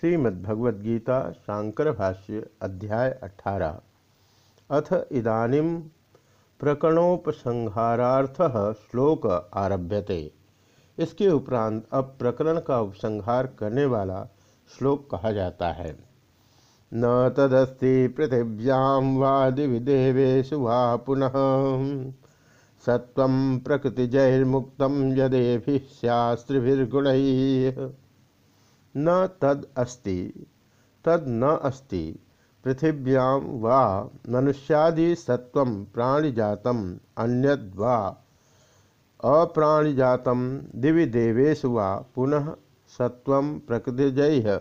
श्रीमद्भगवद्गीता शांकर भाष्य अध्याय अठारह। अथ इदानीम प्रकरणोपसंहारार्थ श्लोक आरभ्यते। इसके उपरांत अब प्रकरण का उपसंहार करने वाला श्लोक कहा जाता है। न तदस्ति पृथिव्यां वा दिवि देवेशु वा पुनः। सत्व प्रकृतिजैर्मुक्त यदेभि शास्त्रिभिर्गुणैः। न तद अस्ति, तद न अस्ति, पृथिव्यां वा मनुष्यादि सत्व प्राणिजातम अन्यद्वा अप्राणिजातम दिवि देवेशु वा, पुनः सत्व प्रकृतिजैः,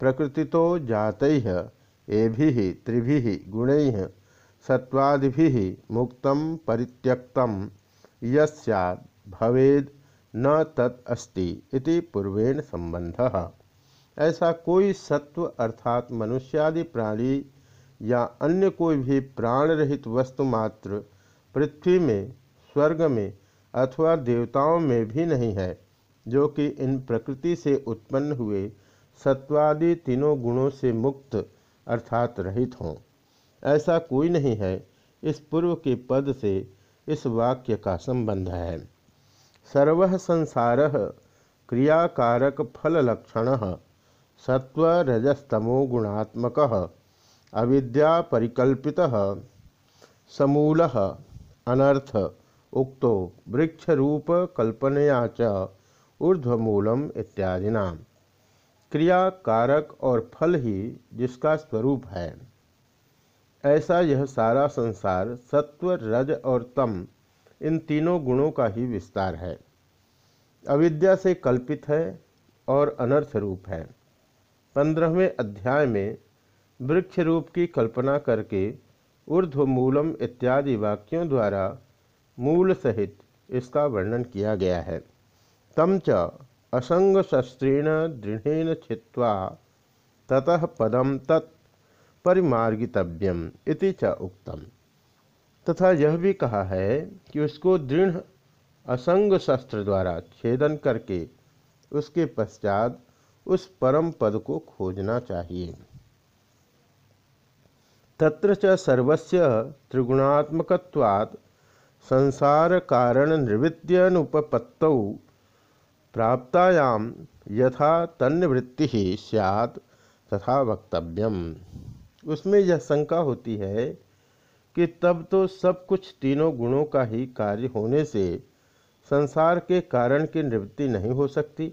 प्रकृतितो जातैः, एभिः, त्रिभिः, गुणैः सत्वादि मुक्त परित्यक्त यद भवेद न तत् अस्ति इति पूर्वेण संबंध ऐसा कोई सत्व अर्थात मनुष्यादि प्राणी या अन्य कोई भी प्राण रहित वस्तु मात्र पृथ्वी में, स्वर्ग में अथवा देवताओं में भी नहीं है, जो कि इन प्रकृति से उत्पन्न हुए सत्वादि तीनों गुणों से मुक्त अर्थात रहित हों। ऐसा कोई नहीं है, इस पूर्व के पद से इस वाक्य का संबंध है। सर्व संसार क्रियाकारक फल लक्षण सत्व रजस्तमो गुणात्मक अविद्या परिकल्पित समूल अनर्थ उक्तो वृक्षरूप कल्पनया च ऊर्ध्वमूलम इत्यादिना। क्रिया कारक और फल ही जिसका स्वरूप है। ऐसा यह सारा संसार सत्व रज और तम इन तीनों गुणों का ही विस्तार है। अविद्या से कल्पित है और अनर्थ रूप है। पंद्रहवें अध्याय में वृक्ष रूप की कल्पना करके ऊर्ध्व मूलम इत्यादि वाक्यों द्वारा मूल सहित इसका वर्णन किया गया है। तम च असंग शस्त्रेण दृढ़ छिवा ततः पदम तत् परिमार्गितव्यम इति च उक्तम। तथा यह भी कहा है कि उसको दृढ़ असंग शस्त्र द्वारा छेदन करके उसके पश्चात उस परम पद को खोजना चाहिए। तत्र च सर्वस्य त्रिगुणात्मकत्वात् संसार कारण निवृत्त्यनुपपत्तौ प्राप्तायाम यथा तन्निवृत्ति सैत् तथा वक्तव्यम। उसमें यह शंका होती है कि तब तो सब कुछ तीनों गुणों का ही कार्य होने से संसार के कारण की निवृत्ति नहीं हो सकती।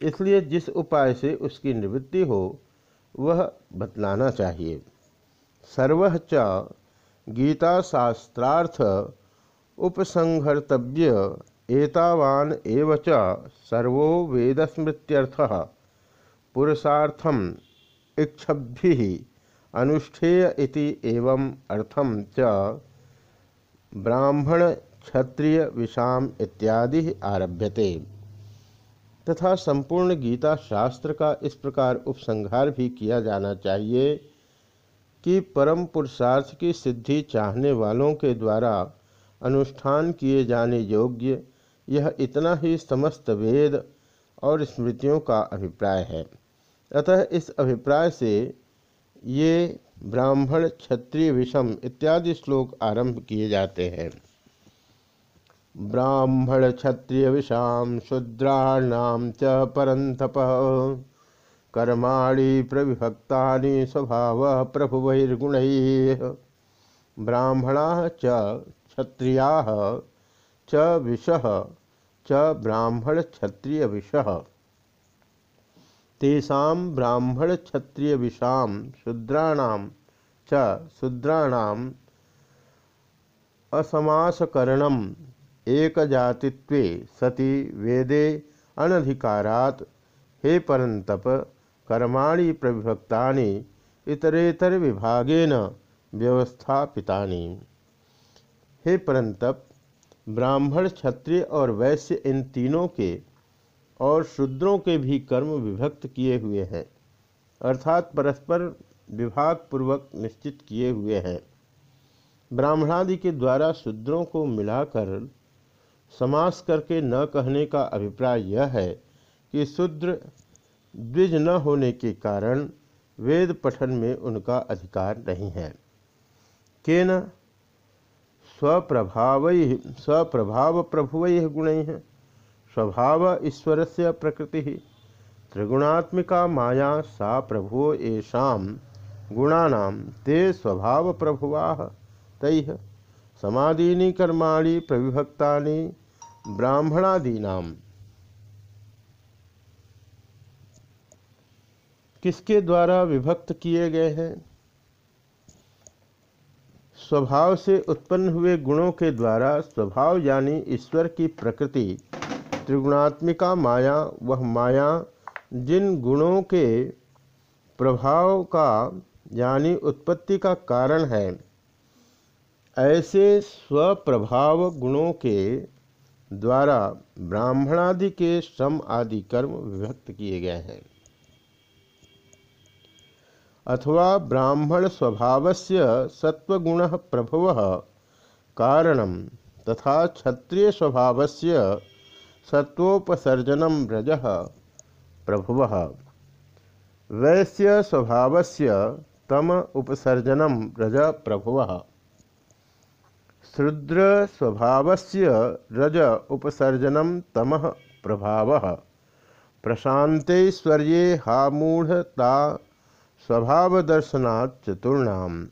इसलिए जिस उपाय से उसकी निवृत्ति हो, वह बतलाना चाहिए। सर्व च गीता शास्त्रार्थ उपसंहर्तव्य एतावान एव सर्वो वेदस्मृत्यर्थ। पुरुषार्थम इक्षभि अनुष्ठेय इति एवं अर्थम च ब्राह्मण क्षत्रिय विषाम इत्यादि आरभ्यते। तथा संपूर्ण गीता शास्त्र का इस प्रकार उपसंहार भी किया जाना चाहिए कि परम पुरुषार्थ की सिद्धि चाहने वालों के द्वारा अनुष्ठान किए जाने योग्य यह इतना ही समस्त वेद और स्मृतियों का अभिप्राय है। अतः इस अभिप्राय से ये ब्राह्मण क्षत्रिय विषम इत्यादि श्लोक आरंभ किए जाते हैं। ब्राह्मण क्षत्रिय विषाम शूद्राणाम च परंतप। कर्माणि प्रविभक्ता स्वभाव प्रभुवैर्गुण। ब्राह्मणा च क्षत्रिया च विष च ब्राह्मण क्षत्रिय विष। तेषा ब्राह्मण क्षत्रिय विषाम शूद्राणाम च शूद्राणाम असमासकरणम एक जातित्वे सति वेदे अनधिकारात। हे परंतप कर्माणि प्रविभक्तानि, इतरेतर विभागेन व्यवस्थापितानि। हे परंतप ब्राह्मण क्षत्रिय और वैश्य इन तीनों के और शूद्रों के भी कर्म विभक्त किए हुए हैं, अर्थात परस्पर विभाग पूर्वक निश्चित किए हुए हैं। ब्राह्मणादि के द्वारा शूद्रों को मिलाकर समास करके न कहने का अभिप्राय यह है कि शूद्र द्विज न होने के कारण वेद पठन में उनका अधिकार नहीं है। केन स्वप्रभाव स्वप्रभाव प्रभुव गुण स्वभाव ईश्वर से प्रकृति। त्रिगुणात्मिका माया सा प्रभु येषा गुणा ते स्वभाव प्रभुवा तैः समाधीनि कर्माणि प्रविभक्ता ब्राह्मणादीना। किसके द्वारा विभक्त किए गए हैं? स्वभाव से उत्पन्न हुए गुणों के द्वारा स्वभाव यानी ईश्वर की प्रकृति त्रिगुणात्मिका माया, वह माया जिन गुणों के प्रभाव का यानी उत्पत्ति का कारण है, ऐसे स्वप्रभाव गुणों के द्वारा ब्राह्मणादि के सम आदि कर्म विभक्त किए गए हैं। अथवा ब्राह्मण स्वभाव से सत्वगुण प्रभव कारण तथा क्षत्रिय स्वभाव से सत्वोपसर्जन रज प्रभु वैश्य स्वभाव से तम उपसर्जन रज प्रभु शूद्र स्वभाव से रज उपसर्जन तम प्रभाव। प्रशांतर्ये हा मूढ़ता स्वभाव दर्शनात् चतुर्णाम।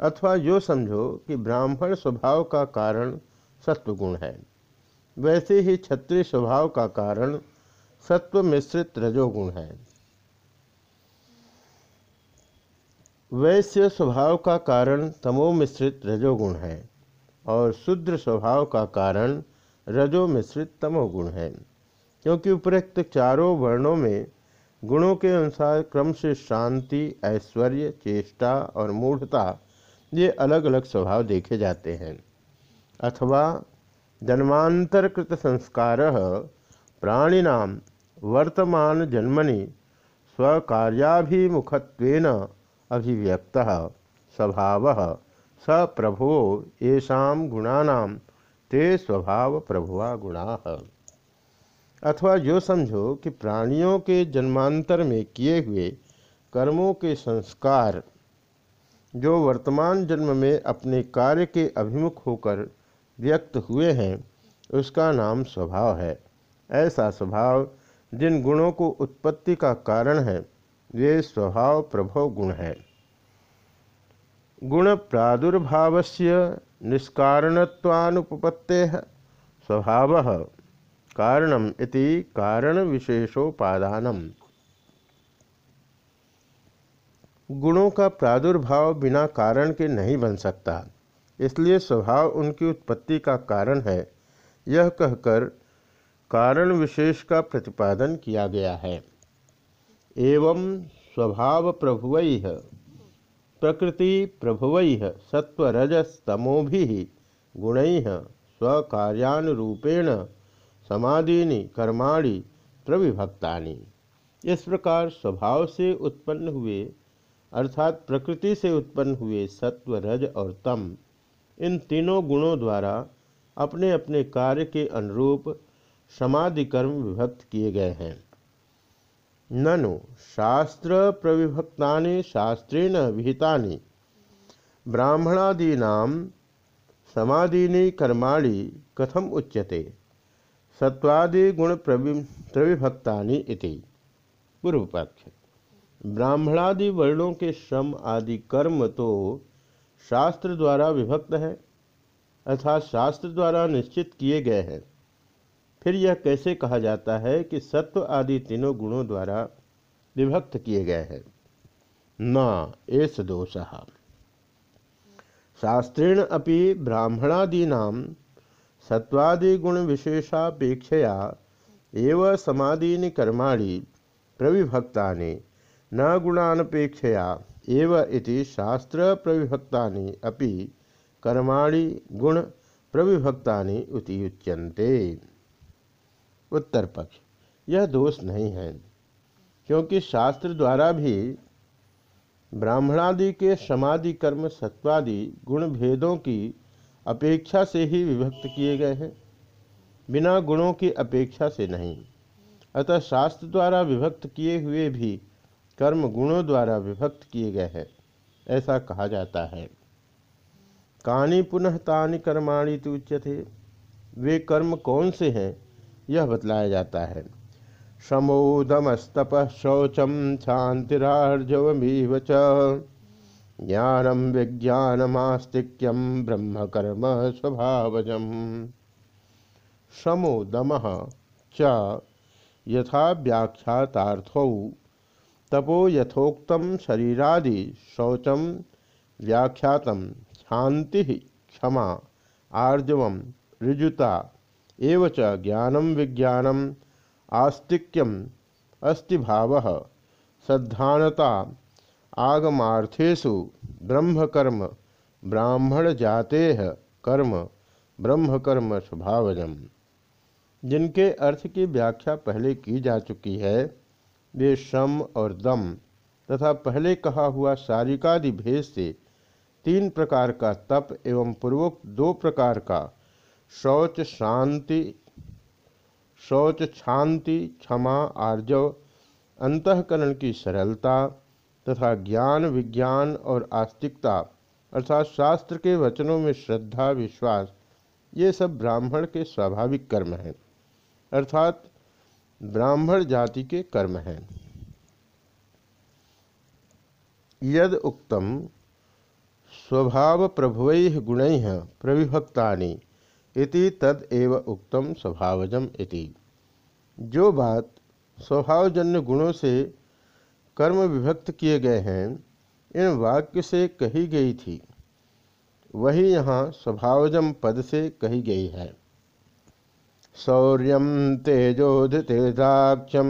अथवा यो समझो कि ब्राह्मण स्वभाव का कारण सत्वगुण है। वैसे ही क्षत्रिय स्वभाव का कारण सत्व मिश्रित रजोगुण है। वैश्य स्वभाव का कारण तमो मिश्रित रजोगुण है और शुद्र स्वभाव का कारण रजो मिश्रित तमोगुण है, क्योंकि उपरोक्त चारों वर्णों में गुणों के अनुसार क्रम से शांति, ऐश्वर्य, चेष्टा और मूढ़ता, ये अलग अलग स्वभाव देखे जाते हैं। अथवा जन्मांतरकृत संस्कार प्राणिनाम वर्तमान जन्मनि स्वकार्याभिमुखत्वेन अभिव्यक्त। स्वभाव स प्रभो येषा गुणा ते स्वभाव प्रभुआ गुणा। अथवा यो समझो कि प्राणियों के जन्मांतर में किए हुए कर्मों के संस्कार, जो वर्तमान जन्म में अपने कार्य के अभिमुख होकर व्यक्त हुए हैं, उसका नाम स्वभाव है। ऐसा स्वभाव जिन गुणों को उत्पत्ति का कारण है, वे स्वभाव प्रभव गुण है। गुण प्रादुर्भाव से निष्कारणत्वानुपत्ते स्वभाव कारणम इति कारण विशेषोपादानम गुणों का प्रादुर्भाव बिना कारण के नहीं बन सकता। इसलिए स्वभाव उनकी उत्पत्ति का कारण है। यह कहकर कारण विशेष का प्रतिपादन किया गया है। एवं स्वभाव प्रभुव, प्रकृति प्रभुव सत्वरजस्तमोभि गुण, स्वकार्यानुरूपेण समाधीनि, कर्माणि प्रविभक्ता इस प्रकार स्वभाव से उत्पन्न हुए, अर्थात प्रकृति से उत्पन्न हुए सत्व रज और तम इन तीनों गुणों द्वारा अपने अपने कार्य के अनुरूप समाधि कर्म विभक्त किए गए हैं। ननु, शास्त्र प्रविभक्ता शास्त्रेण विहिता ब्राह्मणादीना समाधीनि कर्माणि कथम उच्यते? सत्वादि गुण प्रविभक्ता पूर्व पक्ष ब्राह्मणादि वर्णों के श्रम आदि कर्म तो शास्त्र द्वारा विभक्त है, अर्थात शास्त्र द्वारा निश्चित किए गए हैं। फिर यह कैसे कहा जाता है कि सत्व आदि तीनों गुणों द्वारा विभक्त किए गए हैं? न एस दोष। शास्त्रेण अपि ब्राह्मणादीना सत्वादिगुण विशेषापेक्षया एव समाधीनि कर्माणि प्रविभक्ता न गुणानपेक्षया एव इति शास्त्र प्रविभक्ता अपि कर्माणि गुण प्रविभक्ता उति उच्यन्ते उत्तर पक्ष यह दोष नहीं है, क्योंकि शास्त्र द्वारा भी ब्राह्मणादि के समाधि कर्म सत्वादि गुण भेदों की अपेक्षा से ही विभक्त किए गए हैं। बिना गुणों की अपेक्षा से नहीं। अतः शास्त्र द्वारा विभक्त किए हुए भी कर्म गुणों द्वारा विभक्त किए गए हैं। ऐसा कहा जाता है। कानी पुनः तानि कर्माणी तो उच्यते। वे कर्म कौन से हैं, यह बतलाया जाता है। समोदमस्तप शौचम शांतिरार्जवीव च। ज्ञानम विज्ञानमास्तिक्यम ब्रह्म कर्म स्वभावजम समोदम च यथा व्याख्यातार्थौ तपो यथोक्तम शरीरादि शौचम व्याख्यात शांति क्षमा, आर्जव ऋजुता एवं ज्ञानम विज्ञानम आस्तिक्यम अस्ति भाव श्रद्धानता आगमार्थेषु ब्रह्मकर्म ब्राह्मण जाते कर्म, ब्रह्मकर्म स्वभावजम। जिनके अर्थ की व्याख्या पहले की जा चुकी है वे श्रम और दम, तथा पहले कहा हुआ शारिकादि भेद से तीन प्रकार का तप एवं पूर्वोक्त दो प्रकार का, शौच शांति शौच शांति क्षमा, आर्जव, अंतकरण की सरलता, तथा ज्ञान, विज्ञान और आस्तिकता, अर्थात शास्त्र के वचनों में श्रद्धा, विश्वास, ये सब ब्राह्मण के स्वाभाविक कर्म हैं। अर्थात ब्राह्मण जाति के कर्म हैं। यद उक्तम, स्वभाव प्रभु गुण प्रविभक्ता इति तद एव उक्तम स्वभावजम इति। जो बात स्वभावजन्य गुणों से कर्म विभक्त किए गए हैं, इन वाक्य से कही गई थी, वही यहाँ स्वभावजम पद से कही गई है। शौर्य तेजोधतेजाक्षम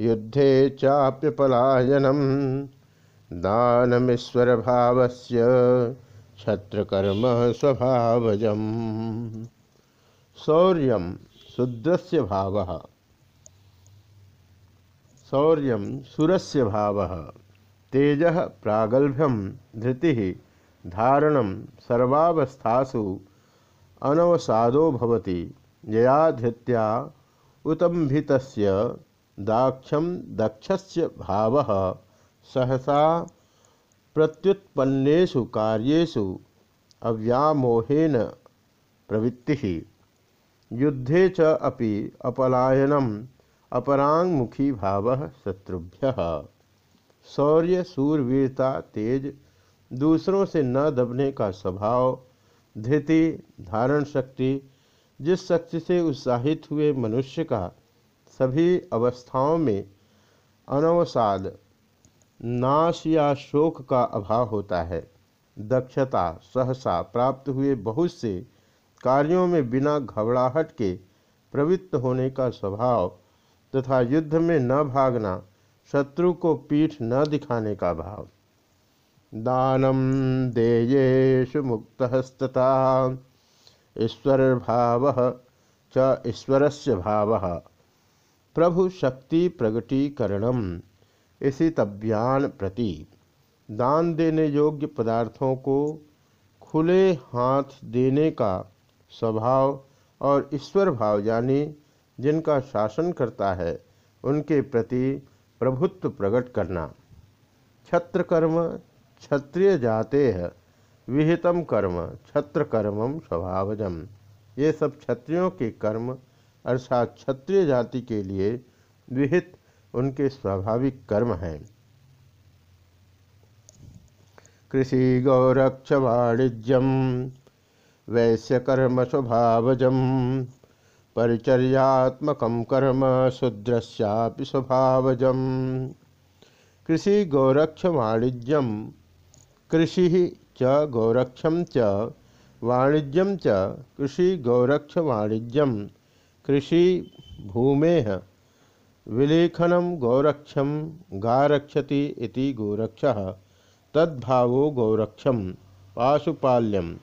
युद्धे चाप्य पलायनम दानमीश्वर भाव से छत्रकर्म स्वभावजम शौर्य शुद्रस्य भाव। शौर्य सुरस्य भाव। तेज प्रागल्भ्यम धृति धारण सर्वावस्थासु अनवसादो भवति। यया धृत्या उतंभितस्य दाक्षम दक्षस्य भाव। सहसा प्रत्युत्पन्नेषु कार्येषु अव्यामोहेन प्रवृत्ति। युद्धे च अपि अपरांगमुखी भाव शत्रुभ्य। शौर्य सूरवीरता तेज, दूसरों से न दबने का स्वभाव, धृति धारण शक्ति जिस शक्ति से उत्साहित हुए मनुष्य का सभी अवस्थाओं में अनवसाद नाश या शोक का अभाव होता है। दक्षता सहसा प्राप्त हुए बहुत से कार्यों में बिना घबराहट के प्रवृत्त होने का स्वभाव तथा युद्ध में न भागना, शत्रु को पीठ न दिखाने का भाव। दानम देयेशु मुक्तस्तता ईश्वर भाव च ईश्वरस्य भाव। प्रभु शक्ति प्रगटीकरणम, इसी तब्यान प्रति दान देने योग्य पदार्थों को खुले हाथ देने का स्वभाव और ईश्वर भाव यानी जिनका शासन करता है, उनके प्रति प्रभुत्व प्रकट करना। छत्र कर्म क्षत्रिय जाते है। विहितम कर्म छत्र कर्मम स्वभावजम। ये सब क्षत्रियों के कर्म, अर्थात क्षत्रिय जाति के लिए विहित उनके स्वाभाविक कर्म हैं। कृषि गौरक्ष वाणिज्यम, वैश्य कर्म स्वभावजम परिचर्यात्मक कर्म शूद्रश्यापि स्वभावजम। कृषि गौरक्ष वाणिज्यम, कृषि च गौरक्षम च वाणिज्यम च कृषि गौरक्ष वाणिज्यम कृषि भूमे विलेखनम गौरक्षम गारक्षति इति गोरक्ष, तद्भावो गौरक्षम पाशुपाल्यम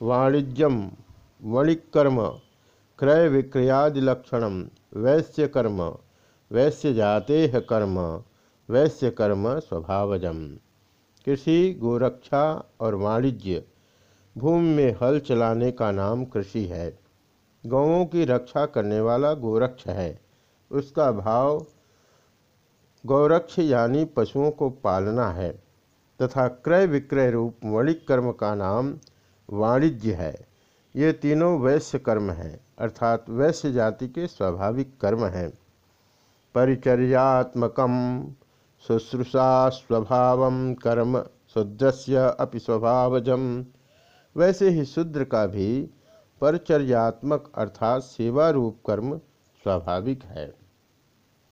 वाणिज्यम वणिकर्म क्रय विक्रयादिलक्षण वैश्यकर्म, वैश्यजाते कर्म, वैश्यकर्म स्वभावजम। कृषि, गोरक्षा और वाणिज्य भूमि में हल चलाने का नाम कृषि है। गौों की रक्षा करने वाला गोरक्ष है। उसका भाव गौरक्ष यानी पशुओं को पालना है तथा क्रय विक्रय रूप वणिक कर्म का नाम वाणिज्य है। ये तीनों वैश्य कर्म हैं, अर्थात वैश्य जाति के स्वाभाविक कर्म हैं। परिचर्यात्मक शुश्रूषा स्वभाव कर्म शूद्रस्य अपि स्वभावजम। वैसे ही शूद्र का भी परचर्यात्मक अर्थात सेवा रूप कर्म स्वाभाविक है।